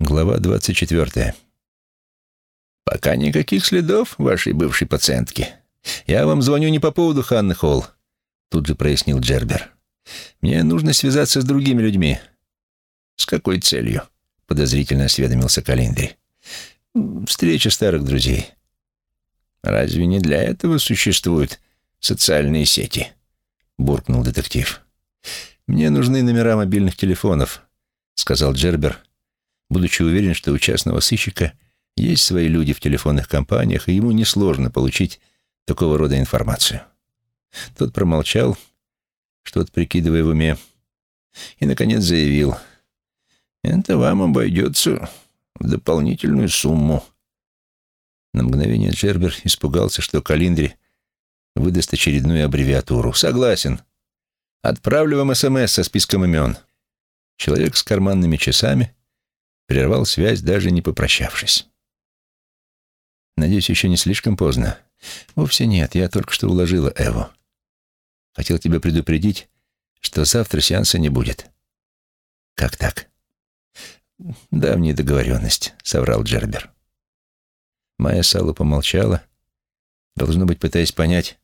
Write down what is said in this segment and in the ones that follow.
Глава 24. «Пока никаких следов вашей бывшей пациентки. Я вам звоню не по поводу Ханны Холл», — тут же прояснил Джербер. «Мне нужно связаться с другими людьми». «С какой целью?» — подозрительно осведомился Калиндри. «Встреча старых друзей». «Разве не для этого существуют социальные сети?» — буркнул детектив. «Мне нужны номера мобильных телефонов», — сказал Джербер, будучи уверен, что у частного сыщика есть свои люди в телефонных компаниях, и ему несложно получить такого рода информацию. Тот промолчал, что-то прикидывая в уме, и, наконец, заявил, «Это вам обойдется в дополнительную сумму». На мгновение Джербер испугался, что Калиндри выдаст очередную аббревиатуру. «Согласен. Отправлю вам СМС со списком имен». Человек с карманными часами прервал связь, даже не попрощавшись. «Надеюсь, еще не слишком поздно?» «Вовсе нет, я только что уложила Эву. Хотел тебя предупредить, что завтра сеанса не будет». «Как так?» «Давняя договоренность», — соврал Джербер. Майя Салу помолчала, должно быть, пытаясь понять,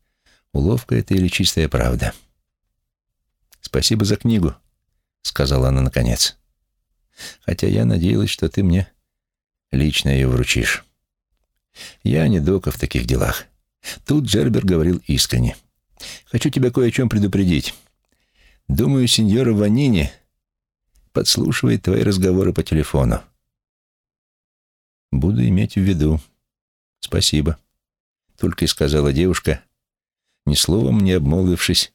уловка это или чистая правда. «Спасибо за книгу», — сказала она наконец хотя я надеялась, что ты мне лично ее вручишь. Я не дока в таких делах. Тут Джербер говорил искренне. Хочу тебя кое о чем предупредить. Думаю, сеньора Ванини подслушивает твои разговоры по телефону. Буду иметь в виду. Спасибо. Только и сказала девушка, ни словом не обмолвившись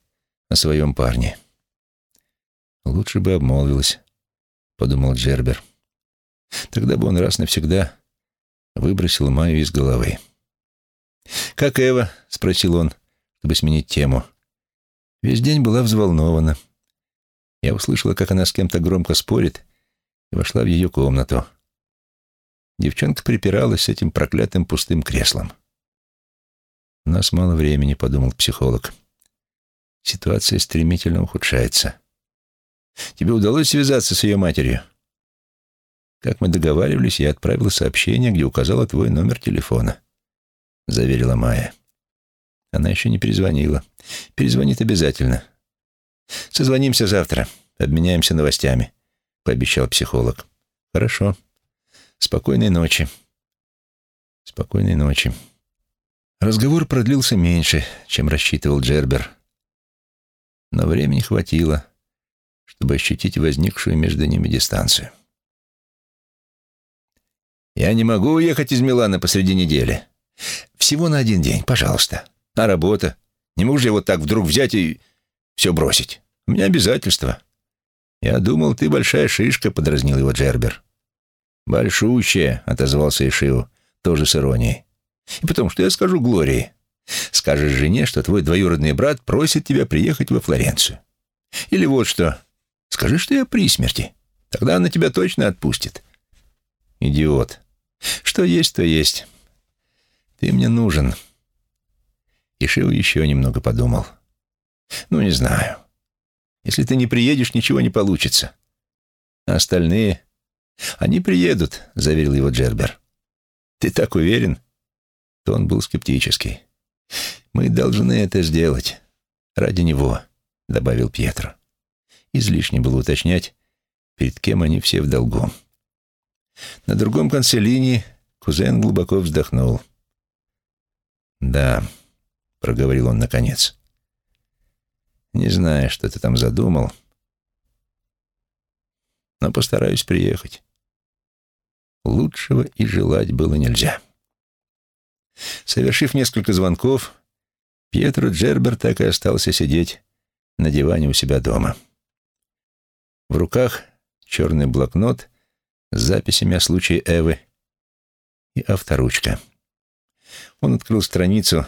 о своем парне. Лучше бы обмолвилась подумал Джербер. Тогда бы он раз навсегда выбросил Майю из головы. «Как Эва?» — спросил он, чтобы сменить тему. Весь день была взволнована. Я услышала, как она с кем-то громко спорит, и вошла в ее комнату. Девчонка припиралась с этим проклятым пустым креслом. «У нас мало времени», — подумал психолог. Ситуация стремительно ухудшается. Тебе удалось связаться с ее матерью?» «Как мы договаривались, я отправила сообщение, где указала твой номер телефона», — заверила Майя. Она еще не перезвонила. Перезвонит обязательно. «Созвонимся завтра, обменяемся новостями», — пообещал психолог. «Хорошо. Спокойной ночи». «Спокойной ночи». Разговор продлился меньше, чем рассчитывал Джербер. Но времени хватило, чтобы ощутить возникшую между ними дистанцию. «Я не могу уехать из Милана посреди недели. Всего на один день, пожалуйста. А работа? Не могу же я вот так вдруг взять и все бросить. У меня обязательства». «Я думал, ты большая шишка», — подразнил его Джербер. «Большущая», — отозвался Ишиу, тоже с иронией. «И потому что я скажу Глории. Скажешь жене, что твой двоюродный брат просит тебя приехать во Флоренцию. Или вот что. Скажи, что я при смерти. Тогда она тебя точно отпустит. Идиот. Что есть, то есть. Ты мне нужен. Ишиу еще немного подумал. Ну, не знаю. Если ты не приедешь, ничего не получится. А остальные... Они приедут, заверил его Джербер. Ты так уверен? То он был скептический. Мы должны это сделать. Ради него, добавил Пьетро. Излишне было уточнять, перед кем они все в долгу. На другом конце линии кузен глубоко вздохнул. «Да», — проговорил он наконец, — «не знаю, что ты там задумал, но постараюсь приехать. Лучшего и желать было нельзя». Совершив несколько звонков, Пьетро Джербер так и остался сидеть на диване у себя дома. В руках черный блокнот с записями о случае Эвы и авторучка. Он открыл страницу,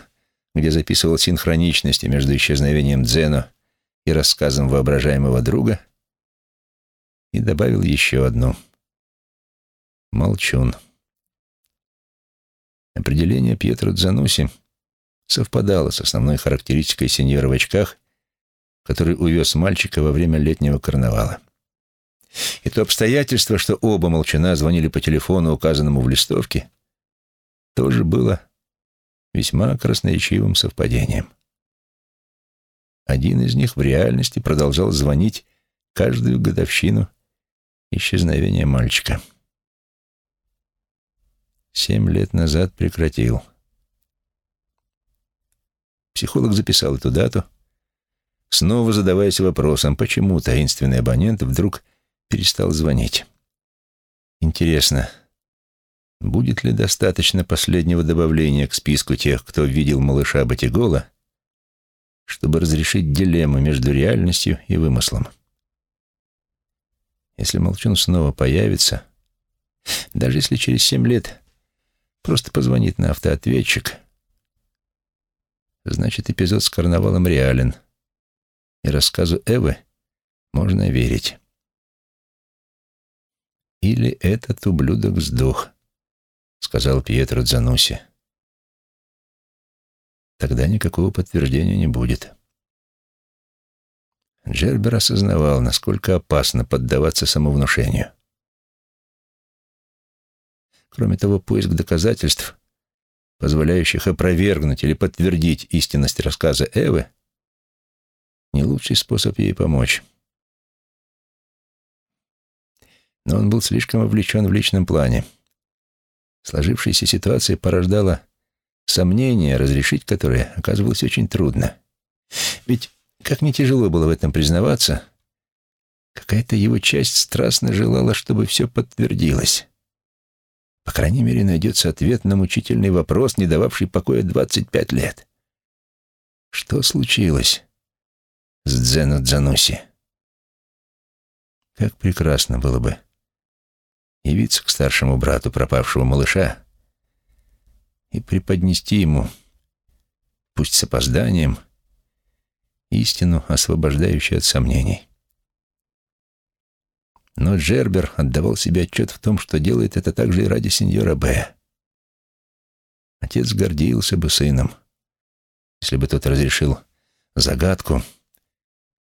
где записывал синхроничности между исчезновением Дзено и рассказом воображаемого друга, и добавил еще одну. Молчун. Определение Пьетро Дзануси совпадало с основной характеристикой сеньора в очках, который увез мальчика во время летнего карнавала. И то обстоятельство, что оба молчана звонили по телефону, указанному в листовке, тоже было весьма красноречивым совпадением. Один из них в реальности продолжал звонить каждую годовщину исчезновения мальчика. Семь лет назад прекратил. Психолог записал эту дату, снова задаваясь вопросом, почему таинственный абонент вдруг перестал звонить. Интересно, будет ли достаточно последнего добавления к списку тех, кто видел малыша Батигола, чтобы разрешить дилемму между реальностью и вымыслом? Если Молчун снова появится, даже если через семь лет просто позвонит на автоответчик, значит, эпизод с карнавалом реален, и рассказу Эвы можно верить. «Или этот ублюдок сдох», — сказал Пьетро Дзануси. «Тогда никакого подтверждения не будет». Джербер осознавал, насколько опасно поддаваться самовнушению. Кроме того, поиск доказательств, позволяющих опровергнуть или подтвердить истинность рассказа Эвы, не лучший способ ей помочь. Но он был слишком вовлечен в личном плане. Сложившаяся ситуация порождала сомнения, разрешить которые оказывалось очень трудно. Ведь как не тяжело было в этом признаваться, какая-то его часть страстно желала, чтобы все подтвердилось. По крайней мере, найдется ответ на мучительный вопрос, не дававший покоя 25 лет. Что случилось с Дзену Дзануси? Как прекрасно было бы явиться к старшему брату пропавшего малыша и преподнести ему, пусть с опозданием, истину, освобождающую от сомнений. Но Джербер отдавал себе отчет в том, что делает это также и ради сеньора Б. Отец гордился бы сыном, если бы тот разрешил загадку,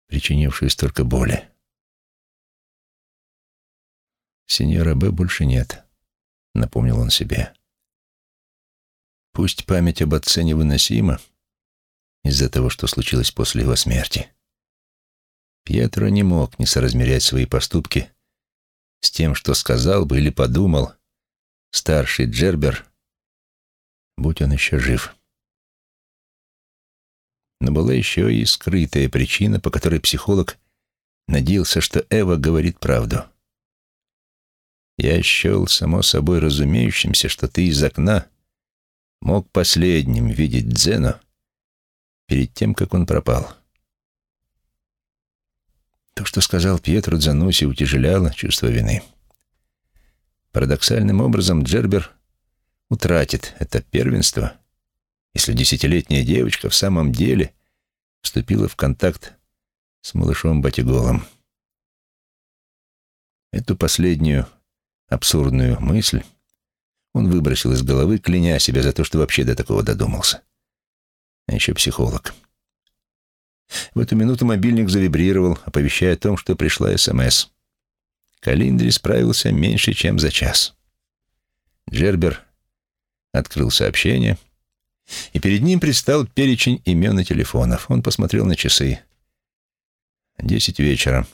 причинившую столько боли. «Сеньора Б больше нет», — напомнил он себе. «Пусть память об отце невыносима из-за того, что случилось после его смерти. Пьетро не мог не соразмерять свои поступки с тем, что сказал бы или подумал старший Джербер, будь он еще жив. Но была еще и скрытая причина, по которой психолог надеялся, что Эва говорит правду. Я счел само собой разумеющимся, что ты из окна мог последним видеть Дзену перед тем, как он пропал. То, что сказал Пьетро Дзануси, утяжеляло чувство вины. Парадоксальным образом Джербер утратит это первенство, если десятилетняя девочка в самом деле вступила в контакт с малышом Батиголом. Эту последнюю абсурдную мысль он выбросил из головы, кляня себя за то, что вообще до такого додумался. А еще психолог. В эту минуту мобильник завибрировал, оповещая о том, что пришла СМС. Калиндри справился меньше, чем за час. Джербер открыл сообщение, и перед ним предстал перечень имен и телефонов. Он посмотрел на часы. Десять вечера.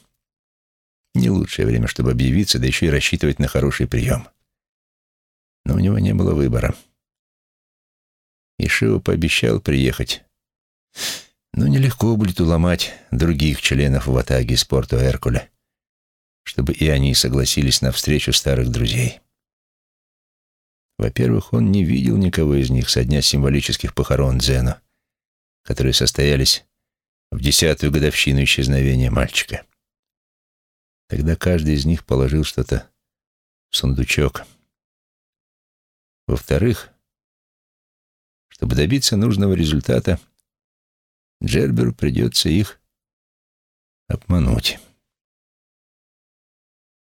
Не лучшее время, чтобы объявиться, да еще и рассчитывать на хороший прием. Но у него не было выбора. Ишио пообещал приехать. Но нелегко будет уломать других членов в Атаге из порту Эркуля, чтобы и они согласились на встречу старых друзей. Во-первых, он не видел никого из них со дня символических похорон Дзена, которые состоялись в десятую годовщину исчезновения мальчика. Тогда каждый из них положил что-то в сундучок. Во-вторых, чтобы добиться нужного результата, Джерберу придется их обмануть.